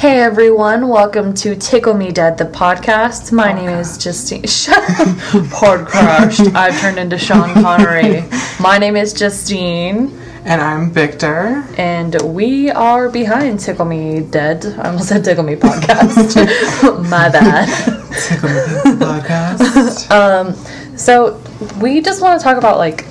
Hey everyone, welcome to Tickle Me Dead, the podcast. My name is Justine. Shut crashed. I've turned into Sean Connery. My name is Justine, And I'm Victor. and we are behind Tickle Me Dead. I almost said Tickle Me Podcast. My bad. Tickle Me Podcast. Um, so we just want to talk about like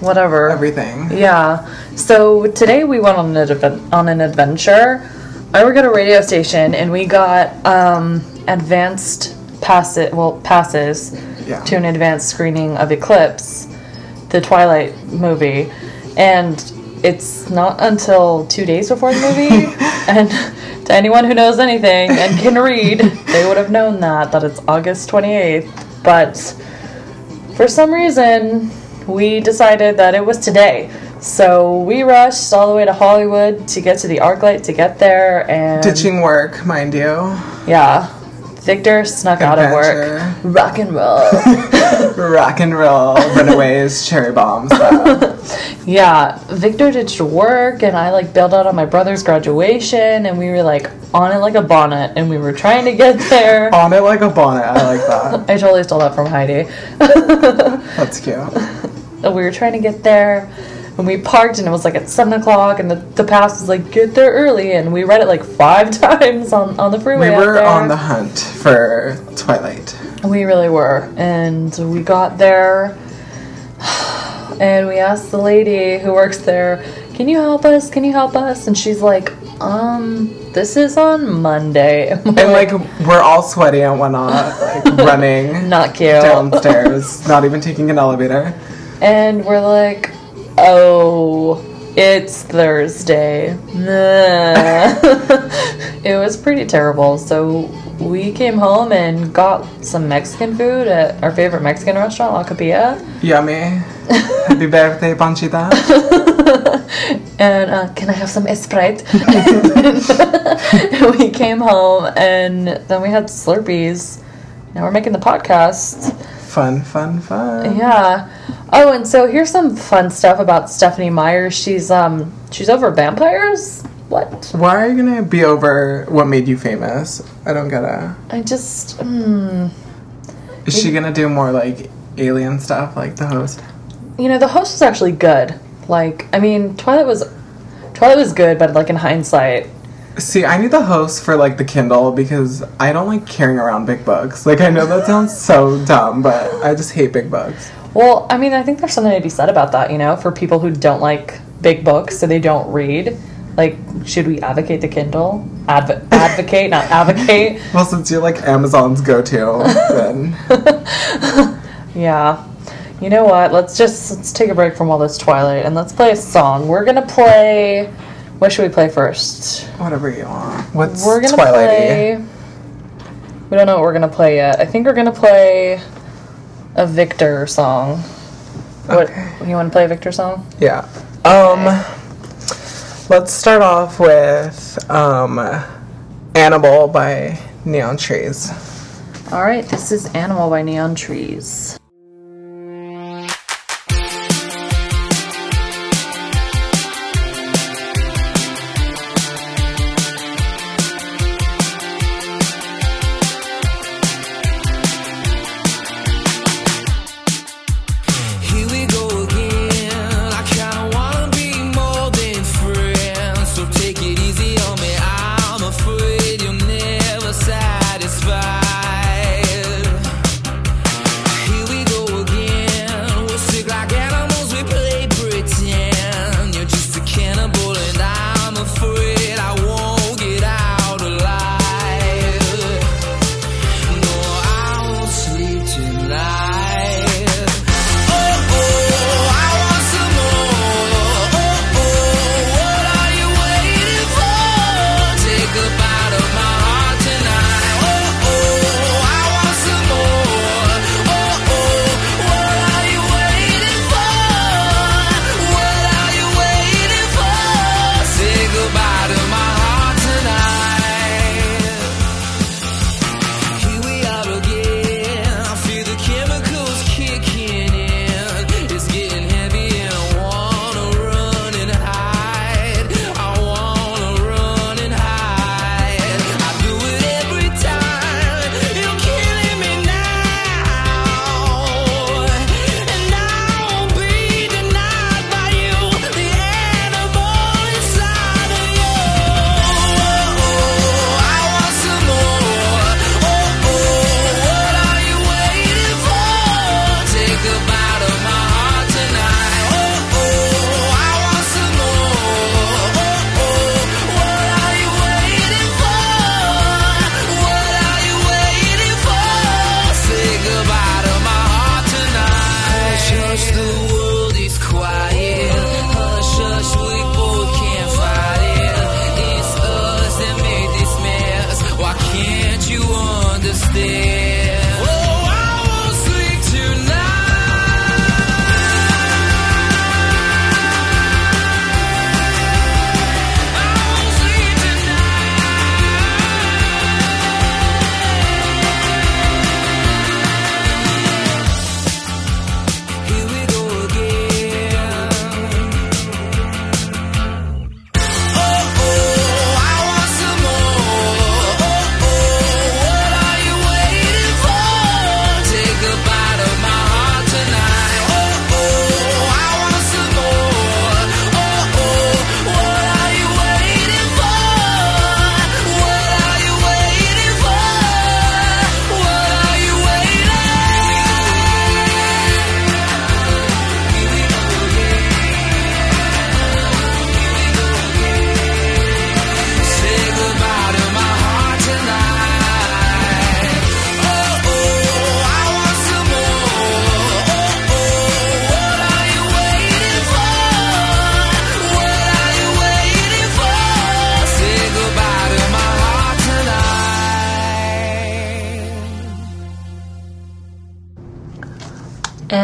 whatever. Everything. Yeah. So today we went on an on an adventure. I work at a radio station, and we got um, advanced passes. Well, passes Yeah. to an advanced screening of Eclipse, the Twilight movie, and it's not until two days before the movie. and to anyone who knows anything and can read, they would have known that that it's August twenty eighth. But for some reason, we decided that it was today. So we rushed all the way to Hollywood to get to the ArcLight to get there, and Ditching work, mind you. yeah, Victor snuck out of work. Rock and roll. Rock and roll. Runaways, cherry bombs. yeah, Victor ditched work, and I like bailed out on my brother's graduation, and we were like on it like a bonnet, and we were trying to get there. On it like a bonnet. I like that. I totally stole that from Heidi. That's cute. We were trying to get there and we parked and it was like at 7 o'clock and the, the pass was like get there early and we read it like five times on, on the freeway We were on the hunt for Twilight. we really were. And we got there and we asked the lady who works there can you help us? Can you help us? And she's like um this is on monday. And we're And like we're all sweaty and whatnot, like running not cute. downstairs, not even taking an elevator. And we're like, oh, it's Thursday. It was pretty terrible. So we came home and got some Mexican food at our favorite Mexican restaurant, La Capilla. Yummy. Happy birthday, Panchita. And uh, can I have some Sprite? we came home and then we had Slurpees. Now we're making the podcast. Fun, fun, fun. Yeah. Oh, and so here's some fun stuff about Stephenie Meyer. She's um she's over vampires. What? Why are you gonna be over what made you famous? I don't get it. I just hmm. Is she gonna do more like alien stuff like the host? You know, the host was actually good. Like, I mean, Twilight was Twilight was good, but like in hindsight, See, I need the host for like the Kindle because I don't like carrying around big books. Like I know that sounds so dumb, but I just hate big books. well, I mean, I think there's something to be said about that. You know, for people who don't like big books, so they don't read. Like, should we advocate the Kindle? Advo- advocate, not advocate. Well, since you're like Amazon's go-to, then Yeah. You know what? Let's just let's take a break from all this Twilight and let's play a song. We're gonna play. What should we play first? whatever you want. What's We're gonna Twilight? play. We don't know what we're gonna play yet. I think we're gonna play a Victor song. What you want to play a Victor song? Yeah. Um. Let's start off with um, "Animal" by Neon Trees. All right, this is Animal by Neon Trees.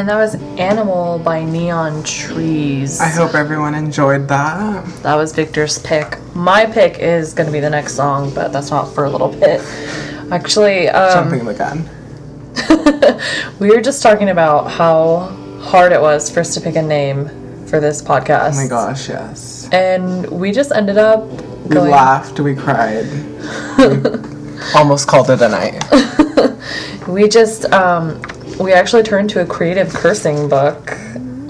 And that was Animal by Neon Trees. I hope everyone enjoyed that. That was Victor's pick. My pick is going to be the next song, but that's not for a little bit. Actually, um, Jumping the gun. we were just talking about how hard it was for us to pick a name for this podcast. Oh my gosh, yes. And we just ended up We going. laughed, we cried. we almost called it a night. We just, um, we actually turned to a creative cursing book,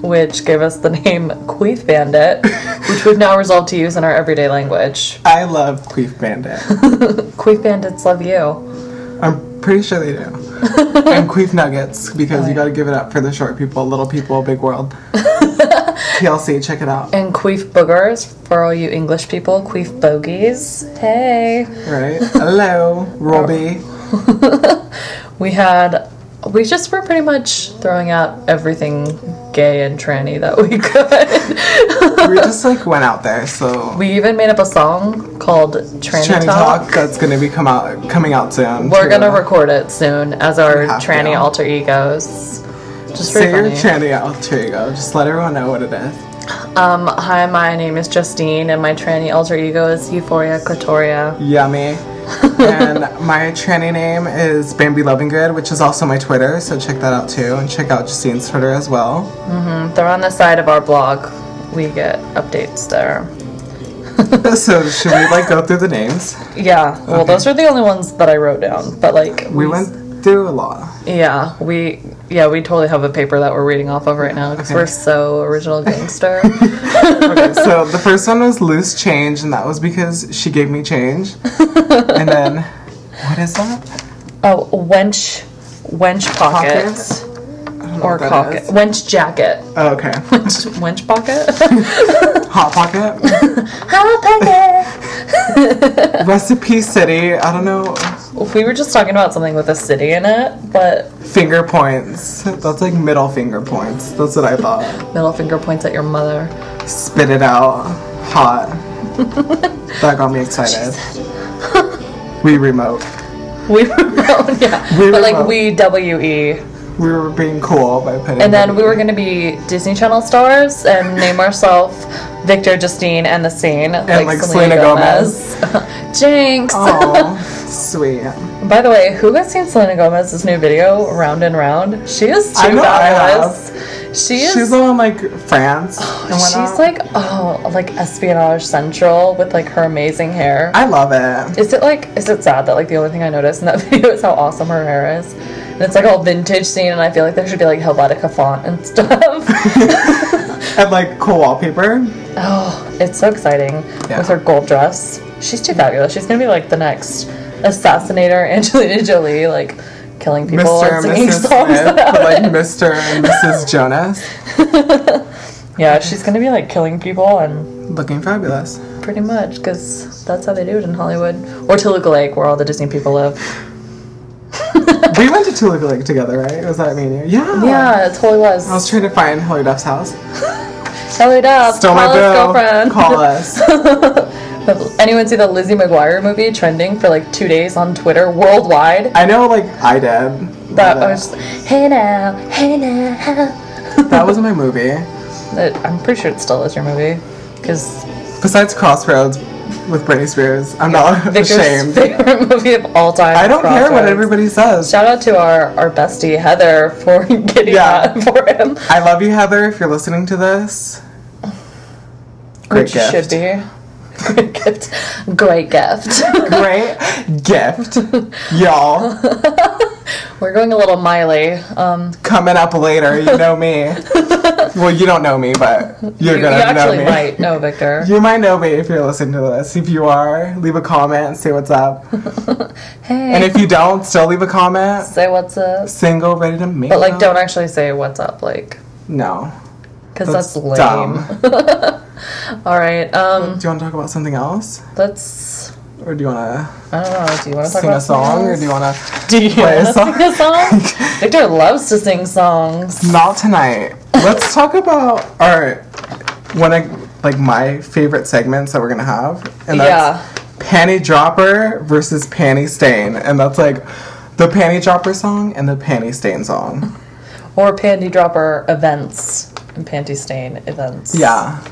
which gave us the name Queef Bandit, which we've now resolved to use in our everyday language. I love Queef Bandit. Queef Bandits love you. I'm pretty sure they do. and Queef Nuggets, because you gotta give it up for the short people, little people, big world. TLC, check it out. And Queef Boogers, for all you English people, Queef Bogies. Hey. Right? Hello, Robbie. We had, we just were pretty much throwing out everything gay and tranny that we could. We just like went out there, so we even made up a song called Tranny, Tranny Talk. Talk that's gonna be come out coming out soon. We're too. gonna record it soon as our tranny to. alter egos. Just Say your tranny alter ego. Just let everyone know what it is. um, hi, my name is Justine, and my tranny alter ego is Euphoria Clitoria. Yummy. And my tranny name is Bambi Loving Good, which is also my Twitter, so check that out too. And check out Justine's Twitter as well. Mm-hmm. They're on the side of our blog. We get updates there. so should we like go through the names? Yeah, well, those are the only ones that I wrote down. But like, We went through a lot. yeah, we yeah we totally have a paper that we're reading off of right now because Okay. we're so original gangster. Okay, so the first one was loose change, and that was because she gave me change. and then, what is that? oh, wench, wench pocket, Pockets? I don't know or pocket, wench jacket, Oh, okay. wench, wench pocket, Hot Pocket. hot pocket. Recipe City. I don't know. We were just talking about something with a city in it, but Finger points. That's like middle finger points. That's what I thought. middle finger points at your mother. Spit it out. Hot. that got me excited. We remote. We remote. yeah, We but like we W E. We were being cool by putting. And then we were gonna be Disney Channel stars and name ourselves Victor, Justine, and the Scene. And like, Selena Gomez. Jinx. Oh, sweet. By the way, who has seen Selena Gomez's new video, Round and Round? She is too I know I fabulous. She is. She's on like France oh, and whatnot. she's like oh, like Espionage Central with like her amazing hair. I love it. Is it like is it sad that like the only thing I noticed in that video is how awesome her hair is? And it's like all vintage scene and I feel like there should be like Helvetica font and stuff. And like cool wallpaper. oh, it's so exciting Yeah. with her gold dress. She's too fabulous. She's gonna be like the next assassinator Angelina Jolie, like killing people Mr. and singing Mrs. songs. Smith, like. Mr. and Mrs. Jonas. Yeah, she's gonna be like killing people and Looking fabulous. pretty much because that's how they do it in Hollywood or Toluca Lake, where all the Disney people live. We went to Toluca Lake together, right? Was that me and you? Yeah. Yeah, it totally was. I was trying to find Hilary Duff's house. Ellie Duff, Stole my call us, bill. girlfriend. Call us. Anyone see the Lizzie McGuire movie trending for like two days on Twitter worldwide? I know, like I did. That but, uh, was hey now, hey now. that was my movie. It- I'm pretty sure it still is your movie because Besides Crossroads with Britney Spears, I'm not Victor's ashamed. favorite movie of all time. I don't care what everybody says. Shout out to our our bestie Heather for getting Yeah. that for him. I love you, Heather, if you're listening to this. Great Which gift. should be. Great gift. Great gift. Great gift. Y'all. We're going a little Miley. Um, Coming up later, you know me. well, you don't know me, but you're you, gonna you know actually might know Victor. You might know me if you're listening to this. If you are, leave a comment, and say what's up. Hey. And if you don't, still leave a comment. say what's up. Single, ready to make But like, don't actually say what's up, like, No. because That's, that's, lame. dumb. All right. Um, do you want to talk about something else? let's. Or do you want to? I don't know. Do you want to sing about a song? Or do you want to? Do you play a song? sing a song? Victor loves to sing songs. Not tonight. Let's talk about our one of like my favorite segments that we're gonna have, and that's Yeah. panty dropper versus panty stain, and that's like the panty dropper song and the panty stain song. or panty dropper events and panty stain events. Yeah.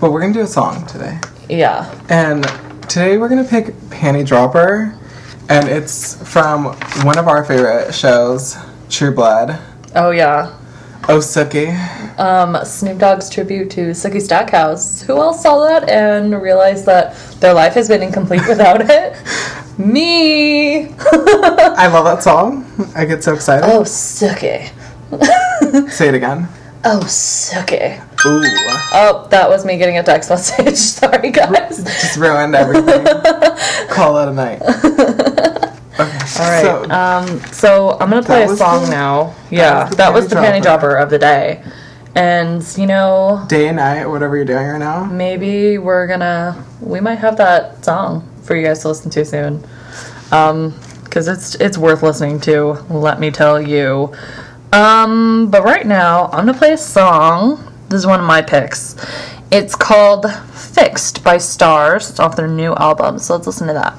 But we're gonna do a song today. Yeah. And today we're gonna pick Panty Dropper. And it's from one of our favorite shows, True Blood. Oh yeah. Oh Sookie. Um, Snoop Dogg's tribute to Sookie Stackhouse. Who else saw that and realized that their life has been incomplete without it? Me. I love that song. I get so excited. oh Sookie. Say it again. Oh Sookie. Ooh. Oh, that was me getting a text message. Sorry, guys. Just ruined everything. Call it a night. Okay. All right. So, um, so I'm gonna play a song the- now. Yeah, was the that was panty the panty dropper. dropper of the day, and you know day and night, whatever you're doing right now. maybe we're gonna we might have that song for you guys to listen to soon, um, because it's it's worth listening to. Let me tell you. Um, but right now I'm gonna play a song. This is one of my picks. It's called "Fixed" by Stars. It's off their new album. So let's listen to that.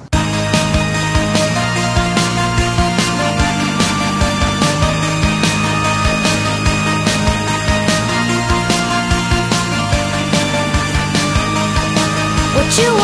What you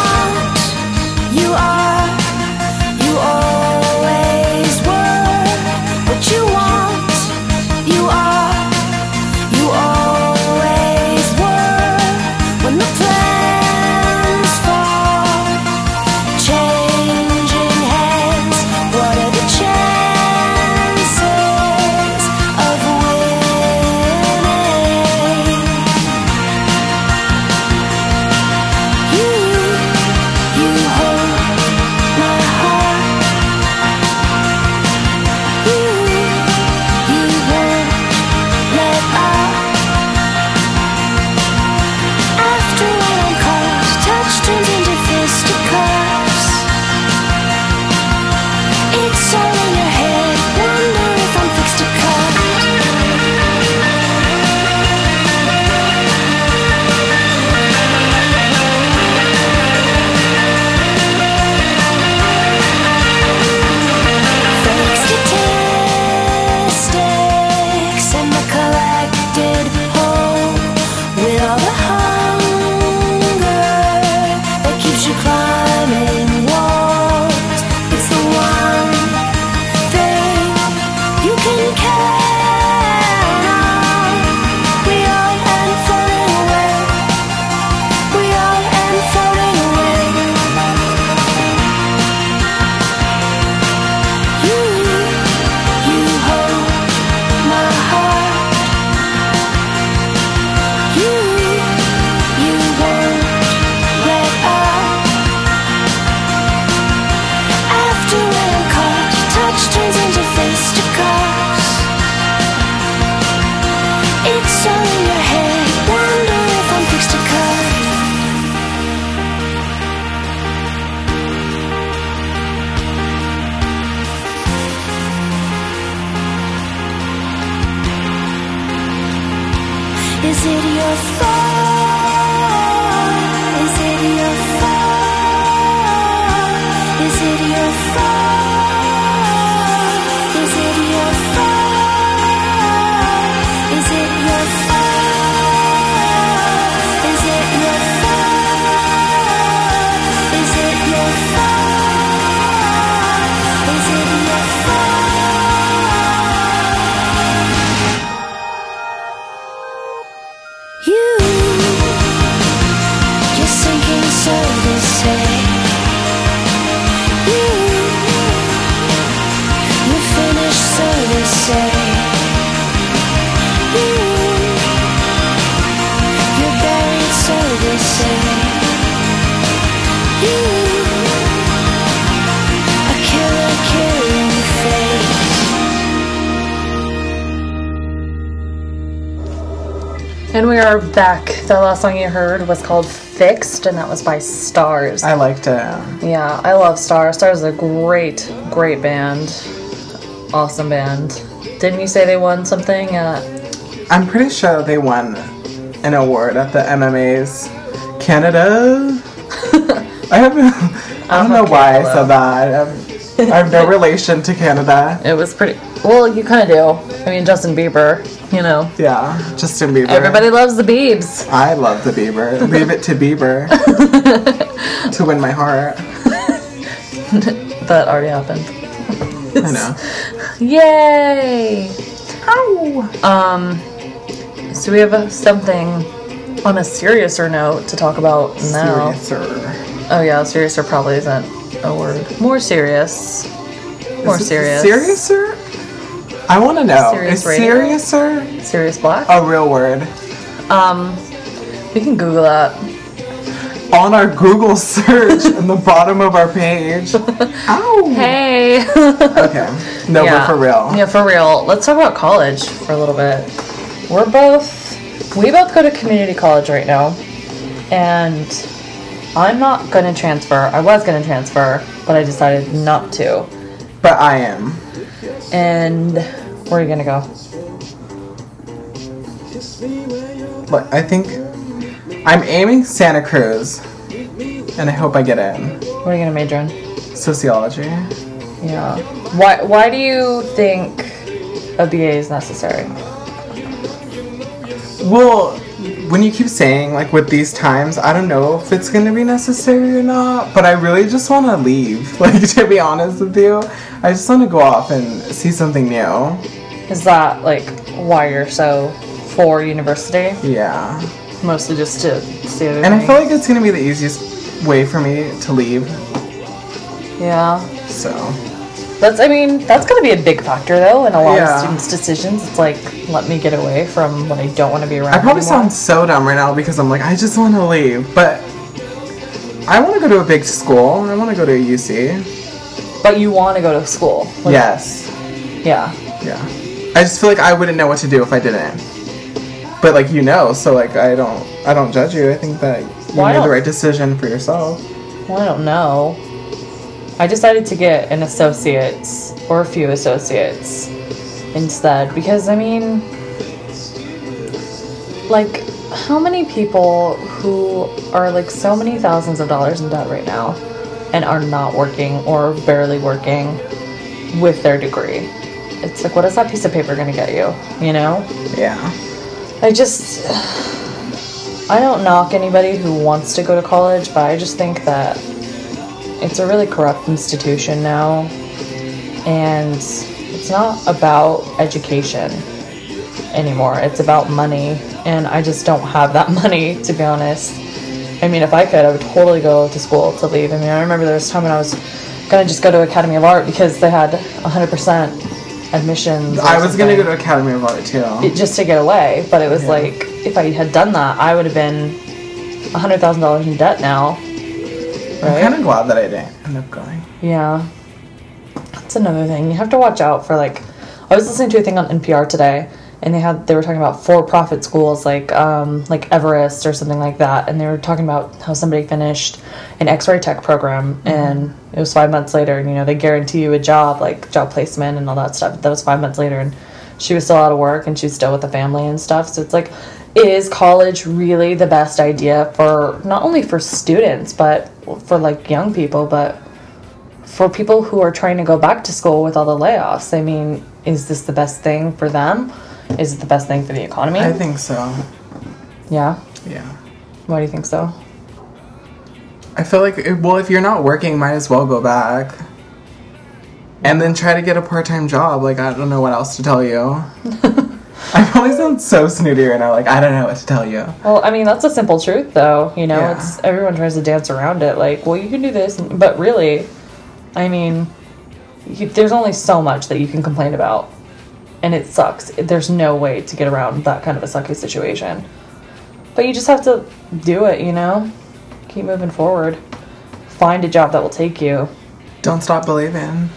The last song you heard was called Fixed, and that was by Stars. I liked it. yeah, I love Stars. Stars is a great, great band. Awesome band. Didn't you say they won something at. I'm pretty sure they won an award at the MMA's Canada. I have I don't know why I said that. I'm, I have no relation to Canada. It was pretty. Well, you kind of do. I mean, Justin Bieber. You know, Yeah, Justin Bieber. everybody loves the Biebs. I love the Bieber. Leave it to Bieber to win my heart. That already happened. I know. Yay! Ow! Um, so we have something on a seriouser note to talk about now. Seriouser. Oh yeah, seriouser probably isn't a word. More serious. More serious. Seriouser? I want to know. Serious is radio? Sirius Black. a real word? Um, we can Google that. On our Google search in the bottom of our page. Ow! Hey. Okay. No, yeah. but for real. Yeah, for real. Let's talk about college for a little bit. We're both, we both go to community college right now, and I'm not going to transfer. I was going to transfer, but I decided not to. But I am. And where are you going to go? But I think I'm aiming Santa Cruz, and I hope I get in. What are you to major in? Sociology. Yeah. Why, why do you think a BA is necessary? Well, when you keep saying like with these times, I don't know if it's gonna be necessary or not. But I really just want to leave. Like to be honest with you, I just want to go off and see something new. Is that like why you're so for university? Yeah. Mostly just to see everything. And I feel like it's gonna be the easiest way for me to leave. yeah. So That's, I mean, that's going to be a big factor though in a lot Yeah. of students' decisions. It's like, let me get away from what I don't want to be around. I probably anymore. sound so dumb right now because I'm like I just want to leave, but I want to go to a big school. I want to go to a UC. But you want to go to school. Like, Yes. Yeah. Yeah. I just feel like I wouldn't know what to do if I didn't. But like you know, so like I don't I don't judge you. I think that you Well, made the right decision for yourself. Well, I don't know. I decided to get an associate's or a few associates instead because, I mean, like, how many people who are like so many thousands of dollars in debt right now and are not working or barely working with their degree? It's like, what is that piece of paper going to get you? You know? Yeah. I just I don't knock anybody who wants to go to college, but I just think that it's a really corrupt institution now and it's not about education anymore. It's about money and I just don't have that money to be honest. I mean, if I could, I would totally go to school to leave. I mean, I remember there was a time when I was gonna just go to Academy of Art because they had 100% admissions. I was gonna go to Academy of Art too. it- just to get away. But it was Yeah. like if I had done that, I would have been hundred thousand dollars in debt now. I'm kind of glad that I didn't end up going. yeah. That's another thing. You have to watch out for like. I was listening to a thing on NPR today, and they had they were talking about for-profit schools like um, like Everest or something like that, and they were talking about how somebody finished an X-ray tech program, and it was five months later, and you know they guarantee you a job like job placement and all that stuff. That was five months later, and she was still out of work, and she's still with the family and stuff. So it's like, is college really the best idea for not only for students but for like young people, but for people who are trying to go back to school with all the layoffs, I mean, is this the best thing for them? Is it the best thing for the economy? I think so. yeah. Yeah. Why do you think so? I feel like well, if you're not working, might as well go back. And then try to get a part-time job. Like I don't know what else to tell you. I probably sound so snooty right now. Like I don't know what to tell you. Well, I mean, that's a simple truth, though. You know, Yeah. it's everyone tries to dance around it. Like, well, you can do this, but really, I mean, you, there's only so much that you can complain about, and it sucks. There's no way to get around that kind of a sucky situation. But you just have to do it. You know, keep moving forward. Find a job that will take you. Don't stop believing.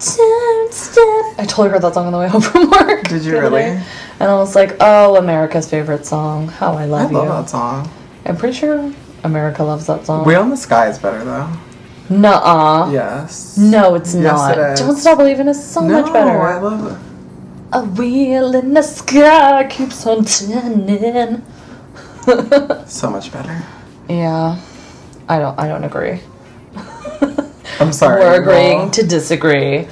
Don't stop. I totally heard that song on the way home from work. Did you really? day. And I was like, oh, America's favorite song. How I love you. I love you. that song. I'm pretty sure America loves that song. Wheel in the Sky is better though. Nuh-uh. Yes. No, it's Yes, not. it. Don't Stop Believing is so no, much better. I love it. A wheel in the sky keeps on turning. So much better. yeah. I don't I don't agree. I'm sorry. We're agreeing well, to disagree.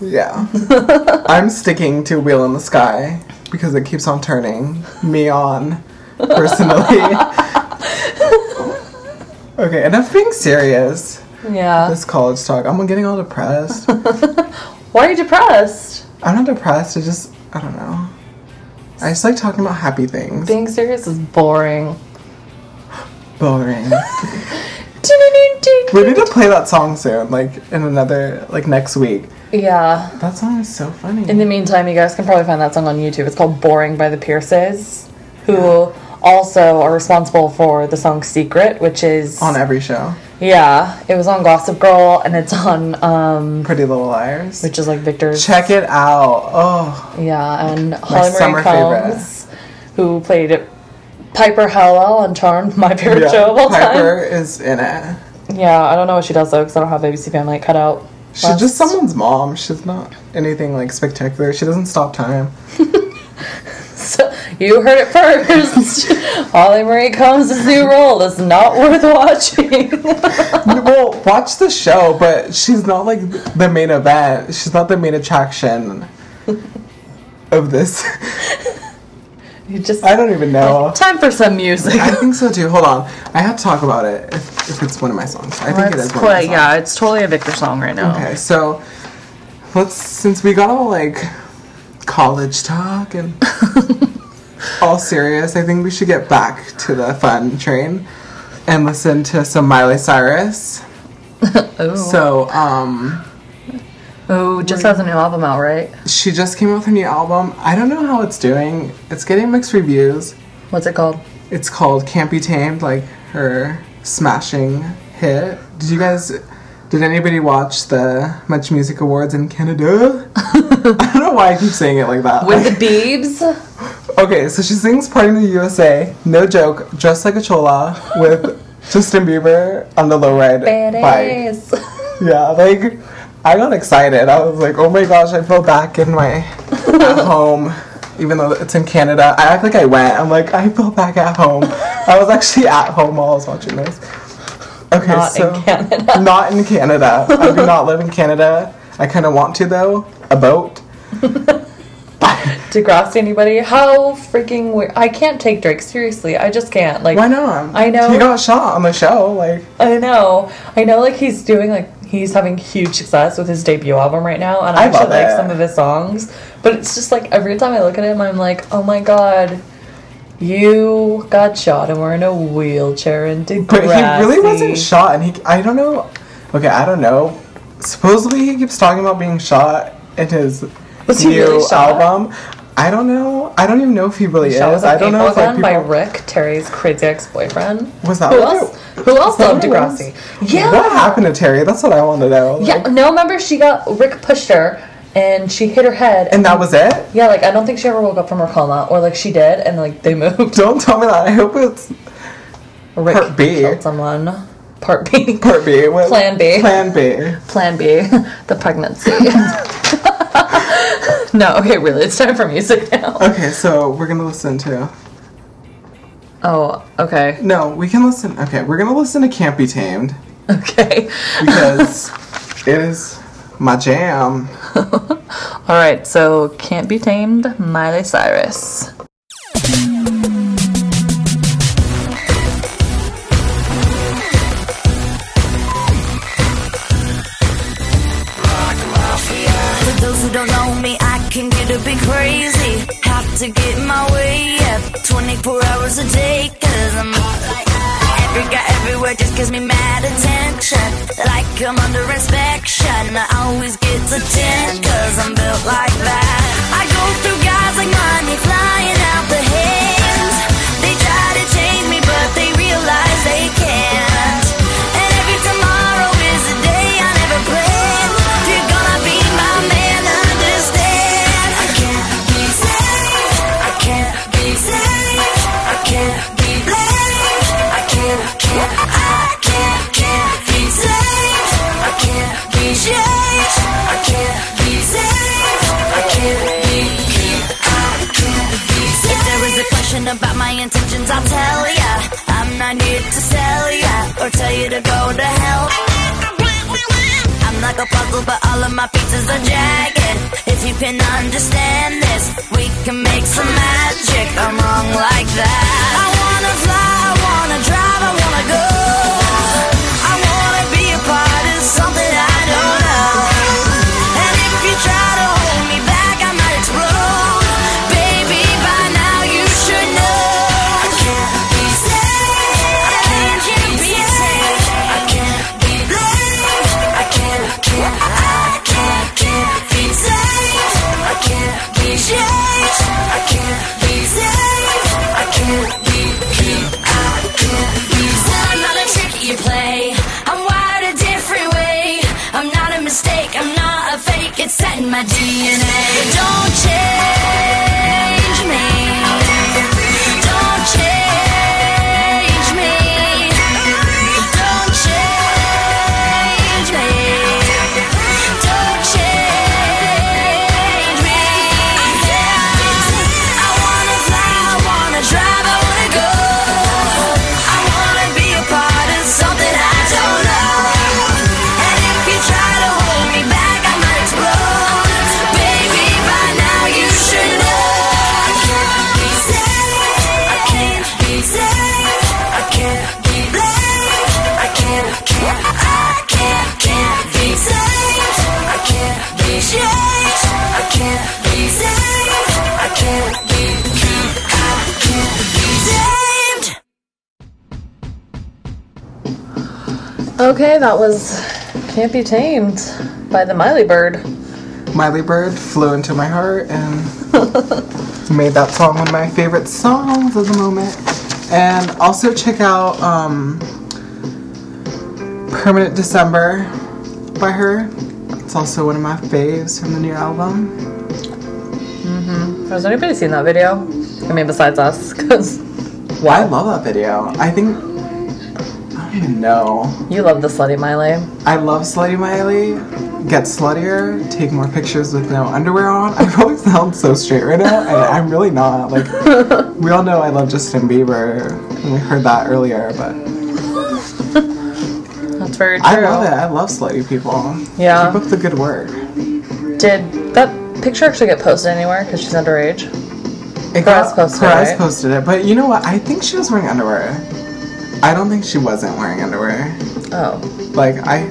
Yeah. I'm sticking to Wheel in the Sky because it keeps on turning me on personally. okay, enough being serious. Yeah. This college talk. I'm getting all depressed. Why are you depressed? I'm not depressed. I just, I don't know. I just like talking about happy things. Being serious is boring. Boring. we need to play that song soon, like in another, like next week. Yeah. That song is so funny. In the meantime, you guys can probably find that song on YouTube. It's called Boring by the Pierces, who also are responsible for the song Secret, which is on every show. Yeah, it was on Gossip Girl and it's on um Pretty Little Liars. which is like Victor's Check it out. Oh, Yeah, and Holly summer Marie Combs, who played Piper Halliwell on Charmed, my favorite yeah. show of all time. Piper is in it. Yeah, I don't know what she does though, because I don't have ABC Family cut out. She's just someone's mom. She's not anything like spectacular. She doesn't stop time. So, you heard it first. Holly Marie Combs' new role is not worth watching. well, watch the show, but she's not like the main event. She's not the main attraction of this. You just I don't even know. time for some music. I think so too. Hold on. I have to talk about it if, if it's one of my songs. I think it Let's is one of my play. Yeah, it's totally a Victor song right now. Okay, so let's since we got all like college talk and all serious, I think we should get back to the fun train and listen to some Miley Cyrus. So, um, Ooh, just has a new album out, right? she just came out with her new album. I don't know how it's doing. It's getting mixed reviews. What's it called? It's called Can't Be Tamed, like her smashing hit. Did you guys did anybody watch the Much Music Awards in Canada? I don't know why I keep saying it like that. With the Beebs? okay, so she sings Party in the USA, no joke, dressed like a chola with Justin Bieber on the lowride bike. Badass. Yeah, like I got excited. I was like, oh my gosh, I feel back in my at home. Even though it's in Canada, I act like I went. I'm like, I feel back at home. I was actually at home while I was watching this. Okay, Not so in Canada. not in Canada. I do not live in Canada. I kind of want to though. A boat. Degrassi anybody? How freaking weird. I can't take Drake seriously. I just can't. Like, Why not? I know. he got shot on the show. Like, I know. I know, like, he's doing, like, he's having huge success with his debut album right now, and I, I actually like some of his songs. But it's just like every time I look at him, I'm like, oh my god, you got shot and we're in a wheelchair and Degrassi. but he really wasn't shot, and he. I don't know. Okay, I don't know. Supposedly he keeps talking about being shot in his Was new really album. I don't know. I don't even know if he really Shot is. I don't know if like gun by. Rick, Terry's crazy ex-boyfriend. Was that who what else? it- Who else loved what it was? Degrassi? Yeah. What happened to Terry? That's what I want to know. Like, Yeah, no, remember she got Rick pushed her and she hit her head. And that was it. yeah, like I don't think she ever woke up from her coma, or like she did, and like they moved. Don't tell me that. I hope it's Rick Part B. killed someone. Part B. part B. Plan B. Plan B. Plan B. the pregnancy. no, okay, really, it's time for music now. Okay, so we're gonna listen to. Oh, okay, No, we can listen. Okay, we're gonna listen to "Can't Be Tamed" okay. because it is my jam. All right, so can't be tamed, Miley Cyrus. Crazy. Have to get my way up 24 hours a day. Cause I'm hot like that. Every guy everywhere just gives me mad attention. Like I'm under inspection. I always get the 10 cause I'm built like that. I go through guys like money flying out the hands. Intentions, I'll tell ya. I'm not here to sell ya or tell you to go to hell. I'm like a puzzle, but all of my pieces are jagged. If you can understand this, we can make some magic. I'm wrong like that. My DNA. Don't change Okay, that was Can't Be Tamed by the Miley Bird. Miley Bird flew into my heart and made that song one of my favorite songs of the moment. And also check out um, Permanent December by her. It's also one of my faves from the new album. Mm-hmm. Has anybody seen that video? I mean, besides us, because Well, I love that video. I think I don't even know. you love the slutty Miley. I love Slutty Miley. Get sluttier. Take more pictures with no underwear on. I probably sound so straight right now, and I'm really not. Like we all know I love Justin Bieber, and we heard that earlier. But That's very true. I love it. I love slutty people. Yeah. keep up the good work. Did that picture actually get posted anywhere? Because she's underage. It Perez posted it, Perez right? posted it, but you know what? I think she was wearing underwear. I don't think she wasn't wearing underwear. Oh. Like I,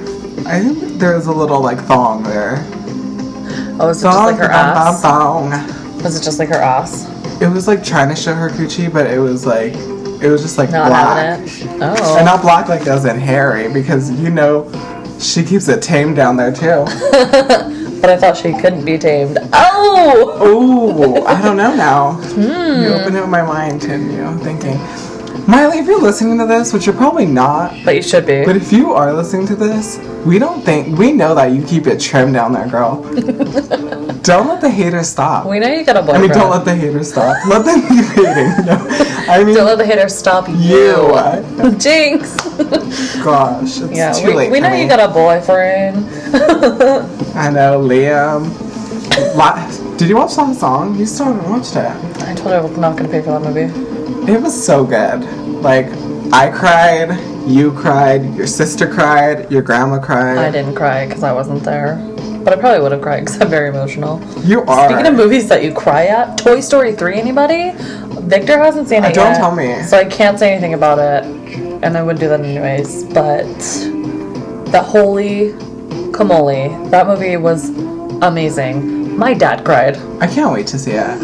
I think there was a little like thong there. Oh, was it just like her Thong, ass? thong, thong. Was it just like her ass? It was like trying to show her coochie, but it was like it was just like Not black. it. And Oh. not black like as in hairy, because you know she keeps it tame down there too. But I thought she couldn't be tamed. Oh! Ooh, I don't know now. Hmm. You opened up my mind and you know thinking. Miley, if you're listening to this, which you're probably not, But you should be. but if you are listening to this, we don't think we know that you keep it trimmed down there, girl. don't let the haters stop. we know you got a boyfriend. I mean, don't let the haters stop. Let them keep hating. No, I mean, Don't let the haters stop you. you. Jinx! Gosh, it's Yeah, too we, late we know me. you got a boyfriend. I know, Liam. La- Did you watch that song? You still haven't watched it. I told her I was not going to pay for that movie. It was so good. Like, I cried, you cried, your sister cried, your grandma cried. I didn't cry because I wasn't there. But I probably would have cried because I'm very emotional. You are. Speaking of movies that you cry at, Toy Story 3, anybody? Victor hasn't seen it Uh, don't yet. tell me. So I can't say anything about it. And I would do that anyways. But the holy camole, that movie was amazing. My dad cried. I can't wait to see it.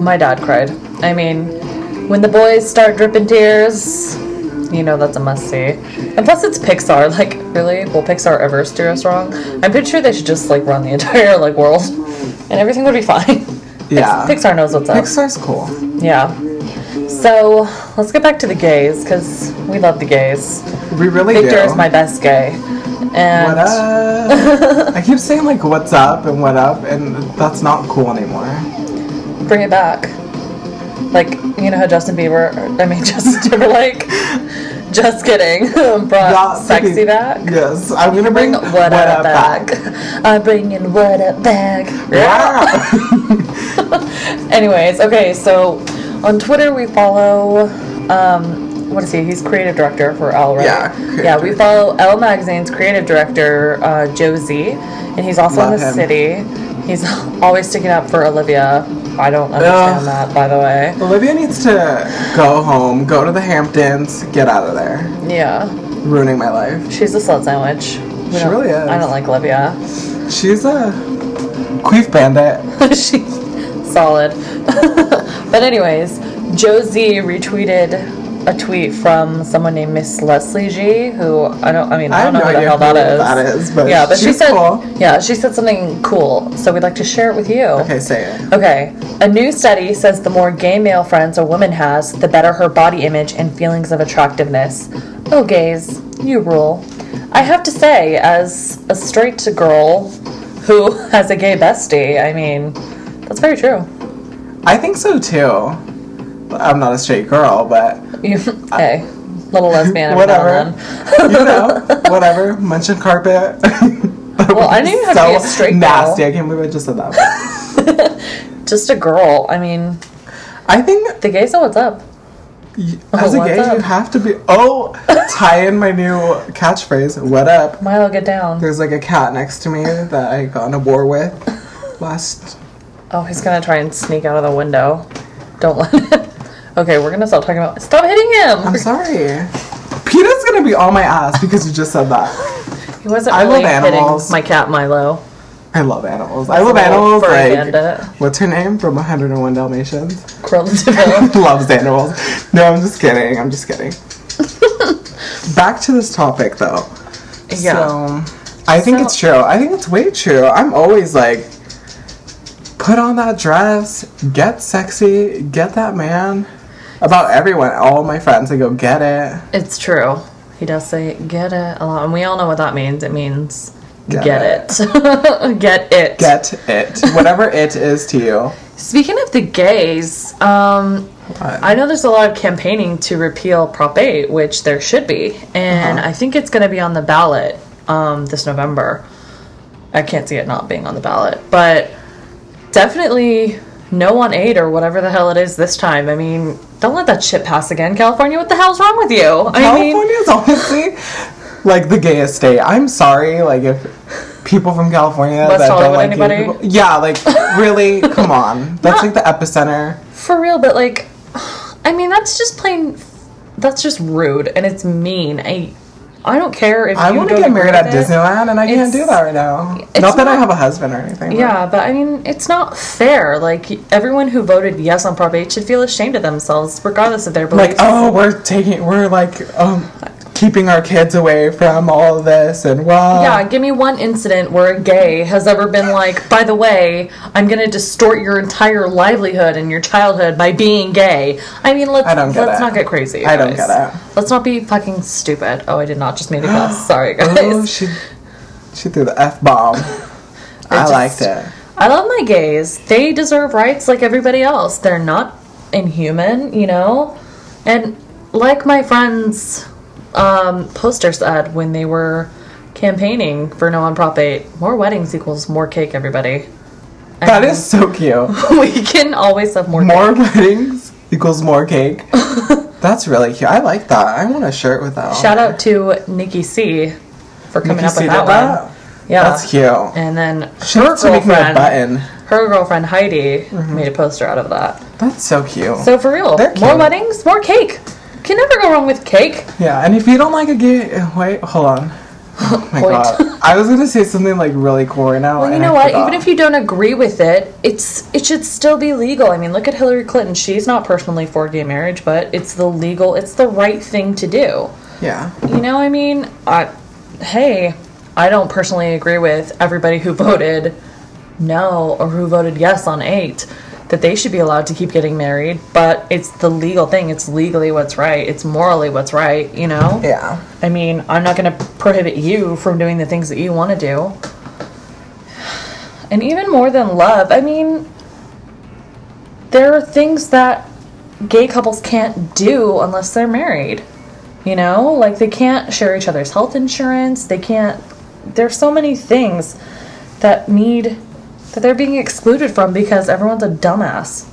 My dad cried. I mean, when the boys start dripping tears, you know that's a must see. And plus, it's Pixar. Like, really? Will Pixar ever steer us wrong? I'm pretty sure they should just like run the entire like world, and everything would be fine. Yeah. Pixar knows what's up. Pixar's cool. Yeah. So let's get back to the gays because we love the gays. We really Victor do. is my best gay, and What up? I keep saying like what's up and what up, and that's not cool anymore. bring it back. Like you know how Justin Bieber, I mean Justin Timberlake. Just kidding. Brought Not sexy back. Yes, I'm gonna Bring bring what, up back. I'm bringing what up back. Yeah. Anyways, okay, so on Twitter we follow um, what is he? He's creative director for Elle, right? Yeah, Yeah, we follow Elle Magazine's creative director, uh, Joe Zee, and he's also in the him. city. He's always sticking up for Olivia. I don't understand Ugh. that, by the way. Olivia needs to go home, go to the Hamptons, get out of there. Yeah, Ruining my life. she's a slut sandwich. We She really is. I don't like Olivia. She's a queef bandit. she's solid. but anyways, Joe Zee retweeted a tweet from someone named Miss Leslie G, who I don't. I mean, I, I don't know no who the hell that is. that is, but yeah, but she said, cool. yeah, she said something cool. So we'd like to share it with you. Okay, say it. Okay. A new study says the more gay male friends a woman has, the better her body image and feelings of attractiveness. Oh, gays, you rule. I have to say, as a straight girl who has a gay bestie, I mean, that's very true. I think so too. I'm not a straight girl, but You, hey, little lesbian. Whatever. now and then. you know, whatever. Munching carpet. Well, I didn't even have to be a straight girl. nasty. I can't believe I just said that. Just a girl. I mean, I think the gays know what's up. y- oh, as a gay, up? you have to be. Oh, tie in my new catchphrase. What up? Milo, get down. There's like a cat next to me that I got in a war with last. Oh, he's gonna try and sneak out of the window. Don't let him. Okay, we're gonna stop talking about. Stop hitting him. I'm sorry. Peter's gonna be on my ass because you just said that. He wasn't I really love hitting animals. my cat Milo. I love animals. I love animals. furry Like, bandit. what's her name from 101 Dalmatians? Cruella de Vil. Loves animals. No, I'm just kidding. I'm just kidding. Back to this topic though. Yeah. So, I think So- it's true. I think it's way true. I'm always like, put on that dress, get sexy, get that man. About everyone, all my friends, I go get it. It's true. He does say "get it" a lot, and we all know what that means. It means Get get, it, get it. Get it. Whatever it is to you. Speaking of the gays, um, I know there's a lot of campaigning to repeal Prop 8, which there should be, and Uh-huh. I think it's going to be on the ballot um, this November. I can't see it not being on the ballot, but definitely no on 8 or whatever the hell it is this time. I mean, don't let that shit pass again, California. What the hell's wrong with you? I mean, is honestly like the gayest state. I'm sorry, like if people from California West that don't like anybody? people- yeah, like really, come on, that's like the epicenter. for real, but like, I mean, that's just plain. That's just rude and it's mean. I, I don't care if I want to get married at it. Disneyland, and I can't do that right now. it's Not that I have a husband or anything. but- Yeah, but I mean, it's not fair. Like everyone who voted yes on Prop 8 should feel ashamed of themselves, regardless of their beliefs. like oh, we're taking, we're like um, keeping our kids away from all of this, and well yeah, give me one incident where a gay has ever been like, by the way, I'm gonna distort your entire livelihood and your childhood by being gay. I mean, let's I don't get let's it. not get crazy. I don't get it. Let's not be fucking stupid. Oh, I did not just make a cuss. Sorry, oh, guys. Oh, she, she threw the f bomb. I just- liked it. I love my gays. They deserve rights like everybody else. They're not inhuman, you know? And like my friends um, poster said when they were campaigning for No on Prop 8, more weddings equals more cake, everybody. I That is so cute. we can always have more, More cake. weddings equals more cake. That's really cute. I like that. I want a shirt with that. Shout out to Nikki C for coming Nikki up C with did that, one. Yeah. That's cute. And then She her needs to make me a girlfriend, button. her girlfriend Heidi made a poster out of that. That's so cute. So for real, more weddings, more cake. Can never go wrong with cake. yeah, and if you don't like a gay, wait, hold on. Oh my god, I was gonna say something like really cool right now. Well, you know I what? forgot. Even if you don't agree with it, it's it should still be legal. I mean, look at Hillary Clinton. She's not personally for gay marriage, but it's the legal, it's the right thing to do. yeah, You know, I mean, I, hey, I don't personally agree with everybody who voted no or who voted yes on eight that they should be allowed to keep getting married, but it's the legal thing. It's legally what's right. It's morally what's right, you know? yeah, I mean, I'm not going to prohibit you from doing the things that you want to do. And even more than love, I mean, there are things that gay couples can't do unless they're married. You know, like they can't share each other's health insurance. They can't. There's so many things that need that they're being excluded from because everyone's a dumbass.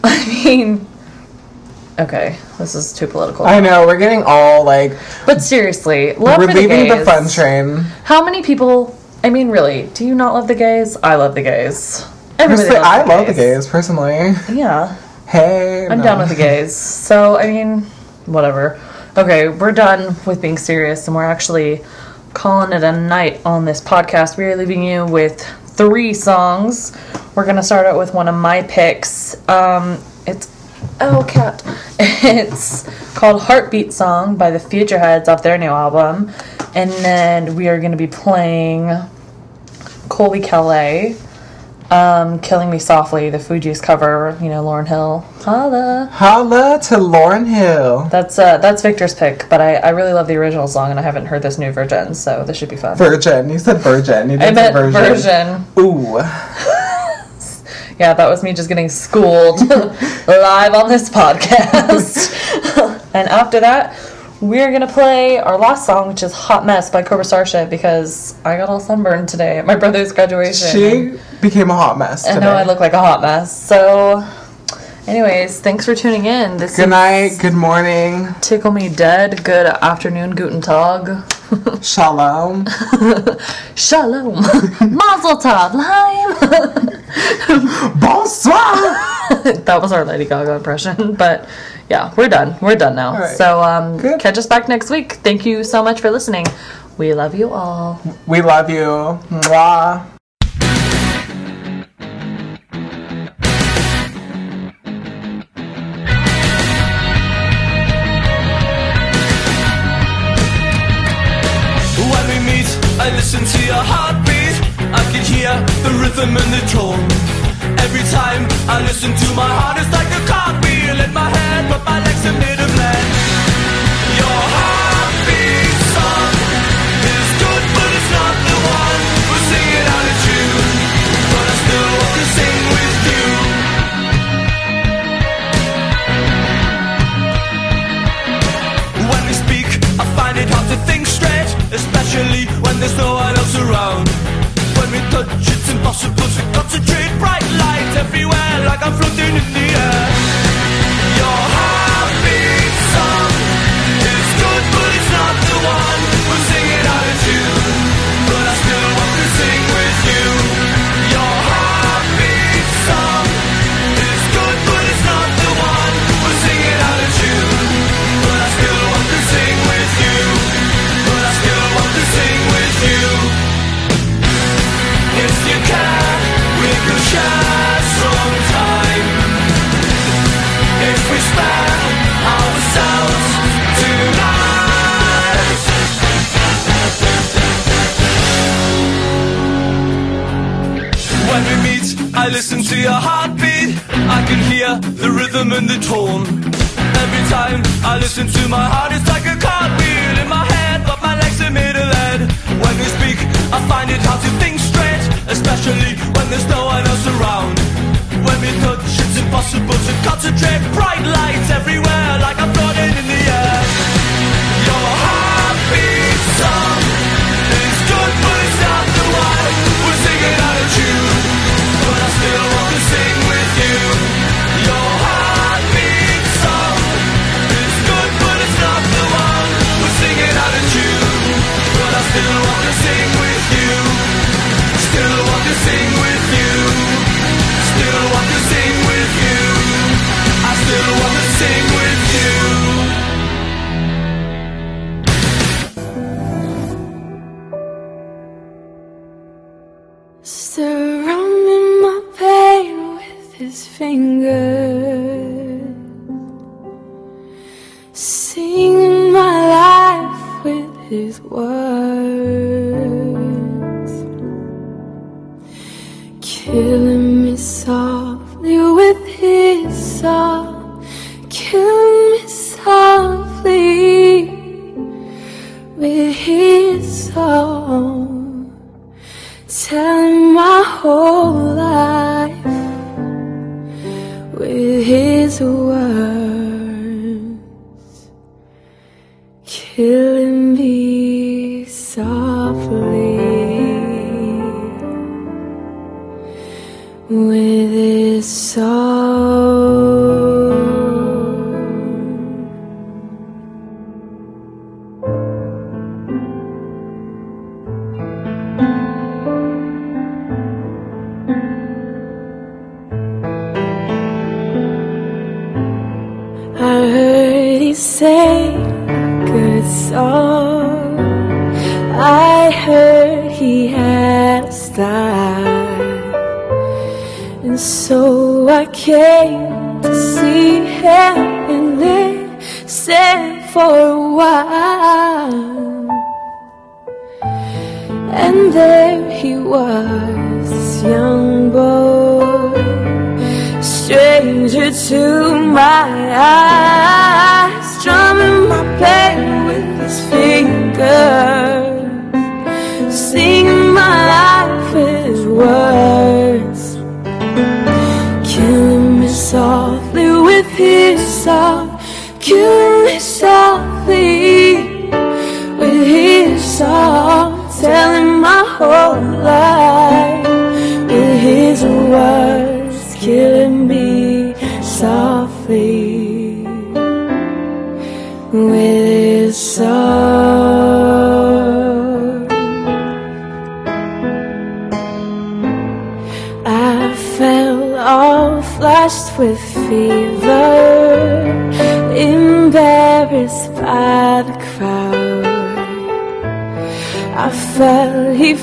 I mean, Okay, this is too political. I know we're getting all like but seriously, love we're for the leaving the fun train. How many people? I mean, really, do you not love the gays? I love the gays. Everybody loves I love the gays personally. Yeah, Hey, I'm no. down with the gays. So, I mean, whatever. Okay, we're done with being serious and we're actually calling it a night on this podcast. We are leaving you with three songs. We're going to start out with one of my picks. Um, it's Oh Cat. It's called Heartbeat Song by the Futureheads off their new album. And then we are going to be playing Colbie Caillat. Um, Killing Me Softly, the Fugees cover, you know, Lauryn Hill. Holla. Holla to Lauryn Hill. That's uh that's Victor's pick, but I, I really love the original song and I haven't heard this new version, so this should be fun. Virgin. You said virgin. You I didn't say meant version. version. Ooh. Yeah, that was me just getting schooled live on this podcast. and after that, we're gonna play our last song, which is Hot Mess by Cobra Starship, because I got all sunburned today at my brother's graduation. She became a hot mess and today. now I look like a hot mess. So anyways, thanks for tuning in. This Good night, good morning, Tickle Me Dead. Good afternoon, Guten Tag. shalom. Shalom. Mazel tov, lime. Bonsoir. that was our Lady Gaga impression, but yeah, we're done. We're done now. right. So um, catch us back next week. Thank you so much for listening. We love you all. We love you. Mwah. When we meet, I listen to your heartbeat. I can hear the rhythm and the tone. Every time I listen to my heart, it's like when we speak I find it hard to think straight Especially when there's no one else around. When we touch, it's impossible to concentrate. Bright lights everywhere, like I'm floating in the air. To your heartbeat. I can hear the rhythm and the tone. Every time I listen to my heart, it's like a cartwheel in my head, but my legs are made of lead. When we speak, I find it hard to think straight, especially when there's no one else around. When we touch, it's impossible to concentrate. Bright lights everywhere, like I'm floating in the air. Your heartbeat song is good, but it's not the one. We're singing out of tune, but I still sing with you. Still want to sing with you. Still want to sing with you. I still want to sing with you. Surrounding my pain with his fingers, singing my life with his words,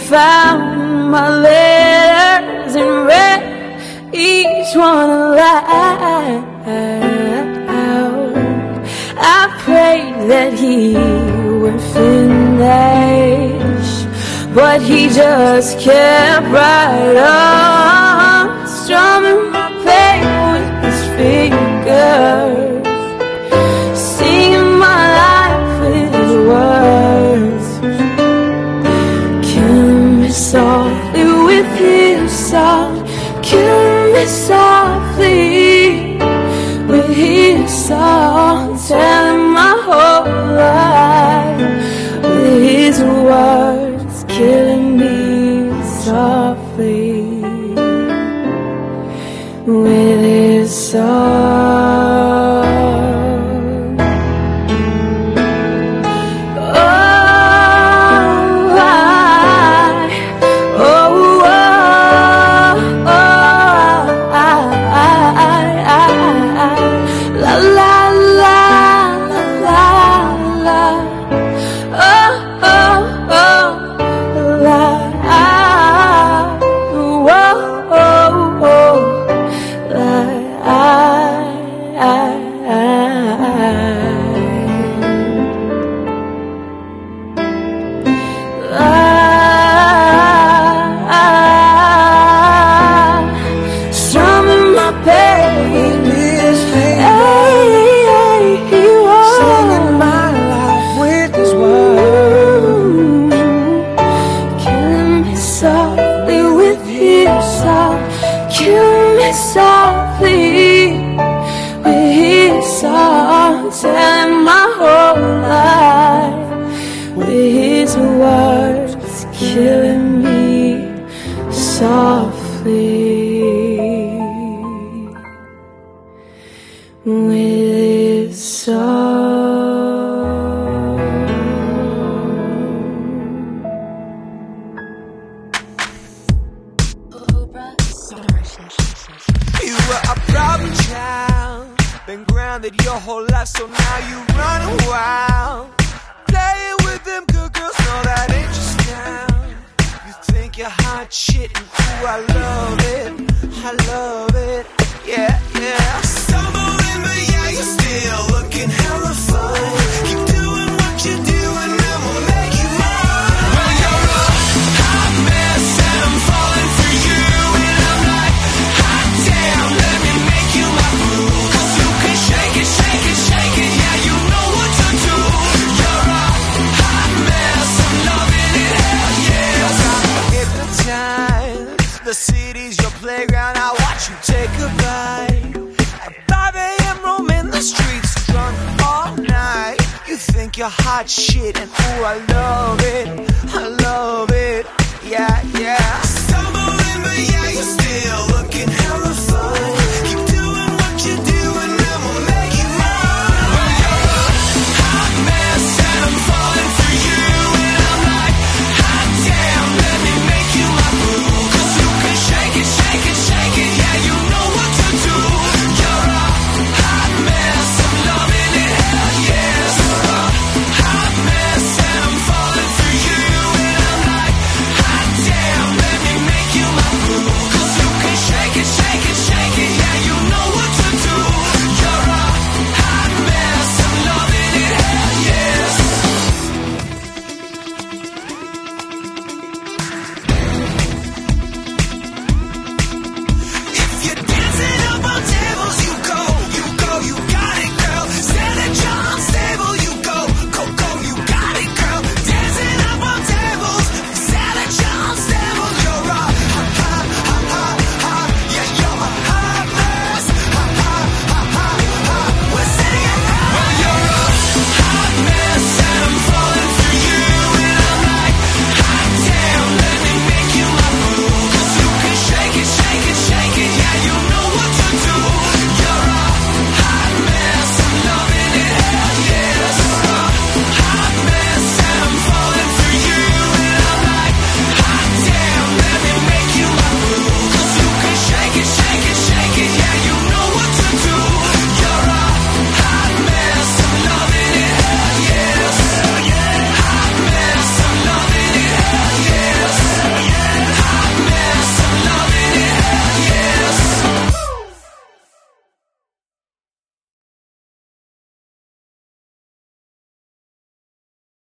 found my letters and read each one aloud. I prayed that he would finish, but he just kept right on strumming my pain with his finger. saw